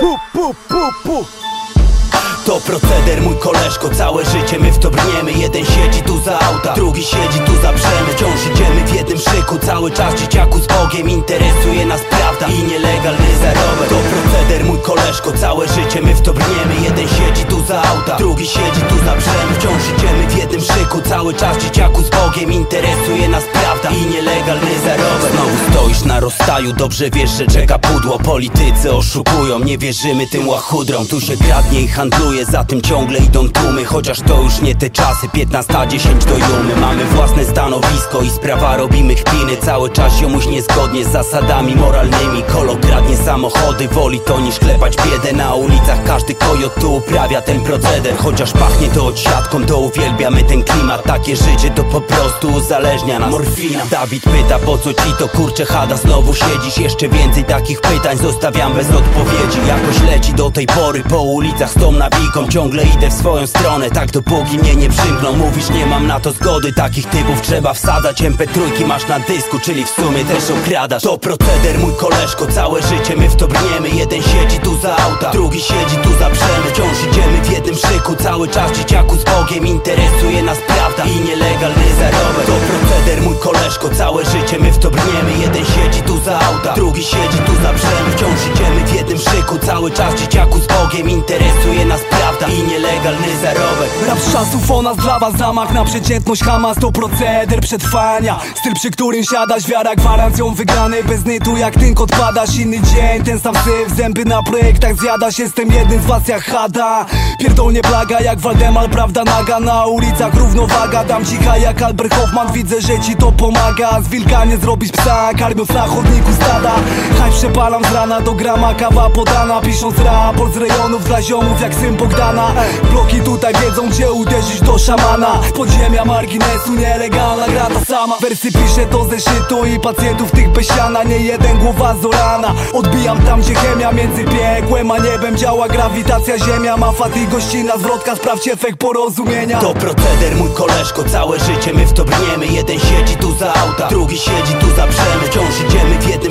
Pu, pu, pu, pu. To proceder, mój koleżko, całe życie my w to brniemy. Jeden siedzi tu za auta, drugi siedzi tu za brzemy. Wciąż idziemy w jednym szyku, cały czas dzieciaku z Bogiem Interesuje nas prawda i nielegalny zarobek. To proceder, mój koleżko, całe życie my w to brniemy. Jeden siedzi tu za auta, drugi siedzi tu za brzemy. Wciąż idziemy w jednym szyku, cały czas dzieciaku z Bogiem Interesuje nas prawda i nielegalny zarobek. Znowu stoisz na rozstaju, dobrze wiesz, że czeka pudło. Politycy oszukują, nie wierzymy tym łachudrom. Tu się kradnie i handluje, za tym ciągle idą tłumy. Chociaż to już nie te czasy, 15-10 do jumy. Mamy własne stanowisko i sprawa robimy chpiny Cały czas ziomuś niezgodnie z zasadami moralnymi. Kolo kradnie samochody, woli to niż klepać biedę Na ulicach każdy kojot tu uprawia ten proceder. Chociaż pachnie to odsiadką, to uwielbiamy ten klimat. Takie życie to po prostu uzależnia nas morfina. Dawid pyta po co ci to kurcze chada Znowu siedzisz, jeszcze więcej takich pytań Zostawiam bez odpowiedzi. Jakoś leci do tej pory po ulicach z tą nawiką. Ciągle idę w swoją stronę, tak dopóki mnie nie przymkną. Mówisz nie mam na to zgody, takich typów trzeba wsadzać. MP3 masz na dysku, czyli w sumie też okradasz. To proceder mój koleżko, całe życie my w to brniemy. Jeden siedzi tu za auta, drugi siedzi tu za brzemy Wciąż idziemy w jednym szyku, cały czas dzieciaku z Bogiem Interesuje nas prawda i nielegalny zarobek. To proceder mój koleżko, całe życie my w to brniemy. Jeden siedzi tu za auta, drugi siedzi tu za brzemy Wciąż idziemy w jednym szyku, cały czas dzieciaku z Bogiem Interesuje nas prawda i nielegalny zarobek. Rap z czasów o nas dla was zamach na przeciętność Hamas to proceder przetrwania. Styl przy którym siadasz, wiara gwarancją wygranej Bez nytu jak tynk odpadasz, inny dzień Ten sam syf, zęby na projektach zjadasz Jestem jednym z was jak Hada. Pierdolnie plaga jak Waldemar, prawda naga. Na ulicach równowaga, dam cicha jak Albert Hoffman. Widzę, że ci to pomaga. Z wilka nie zrobisz psa, karmiąc na chodniku stada. Haj przepalam z rana do grama, kawa podana. Pisząc raport z rejonów dla ziomów jak syn Bogdana Bloki tutaj wiedzą gdzie uderzyć do szamana. Podziemia marginesu nielegalna gra ta sama. Wersy to ze szytu i pacjentów tych bez siana. Nie jeden głowa zorana Odbijam tam gdzie chemia między piekłem a niebem Działa. Grawitacja ziemia Ma fat i gościna zwrotka. Sprawdź efekt porozumienia. To proceder mój koleżko, całe życie my w to brniemy. Jeden siedzi tu za auta, drugi siedzi tu za brzemy. Wciąż idziemy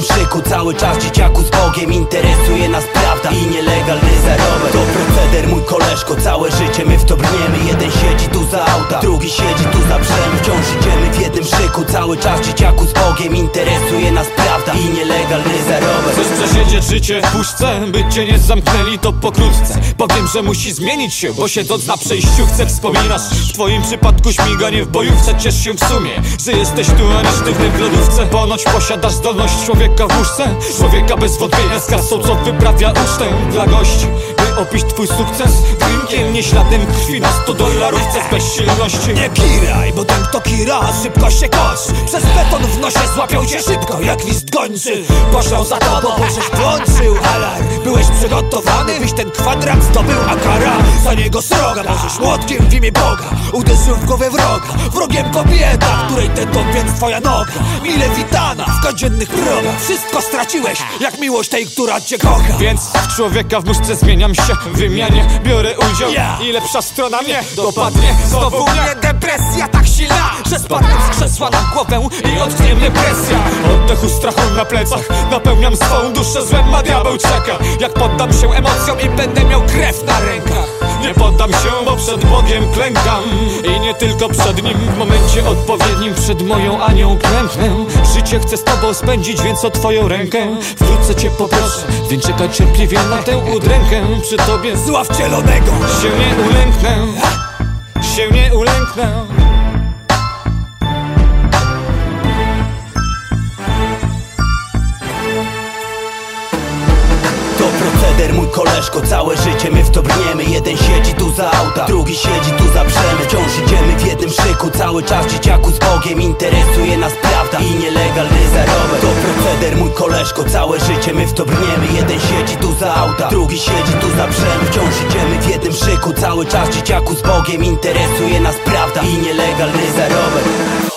szyku, cały czas dzieciaku z Bogiem Interesuje nas prawda i nielegalny zarobek. To proceder mój koleżko, całe życie my w to brniemy. Jeden siedzi tu za cały czas dzieciaku z Bogiem Interesuje nas prawda i nielegalny zarobek Chcesz przesiedzieć życie w puszce, by cię nie zamknęli to pokrótce. Powiem, że musi zmienić się, bo siedząc na przejściu chcę wspominasz W twoim przypadku śmiganie w bojówce Ciesz się w sumie, że jesteś tu, a nie sztywny w lodówce. Ponoć posiadasz zdolność człowieka w łóżce. Człowieka bez wątpienia z kasą, co wyprawia ucztę dla gości By opić twój sukces drinkiem, nie śladem krwi na 100 dolarówce z bezsilności. Nie kiraj, bo ten kto kira, szybko się kosz Przez beton w nosie złapią cię szybko jak list gończy. Poszło za bo żeś włączył alarm. Byłeś przygotowany, byś ten kwadrat zdobył A kara za niego sroga Możesz młotkiem w imię Boga. Uderzył w głowę wroga Wrogiem kobieta, której ten więc twoja noga. Mile witana w codziennych progach. Wszystko straciłeś, jak miłość tej, która cię kocha. Więc w człowieka w muszce zmieniam się wymianie. Biorę udział Ja. i lepsza strona mnie dopadnie? Znowu mnie depresja tak silna, że spadnę z krzesła na głowę i odtnie mnie presja Oddechu strachu na plecach Napełniam swą duszę złem, a diabeł czeka. Jak poddam się emocjom i będę miał krew na rękach Nie poddam się, bo przed Bogiem klękam. I nie tylko przed Nim W momencie odpowiednim przed moją Anią klęknę Życie chcę z Tobą spędzić, więc o Twoją rękę. Wkrótce Cię poproszę, więc czekaj cierpliwie na tę udrękę. Przy Tobie Zła wcielonego się nie ulęknę. Się nie ulęknę koleżko, całe życie my w to brniemy. Jeden siedzi tu za auta, drugi siedzi tu za brzemy Wciąż idziemy w jednym szyku, cały czas dzieciaku z Bogiem Interesuje nas prawda i nielegalny zarobek. To proceder mój koleżko, całe życie my w to brniemy. Jeden siedzi tu za auta, drugi siedzi tu za brzemy Wciąż idziemy w jednym szyku, cały czas dzieciaku z Bogiem Interesuje nas prawda i nielegalny zarobek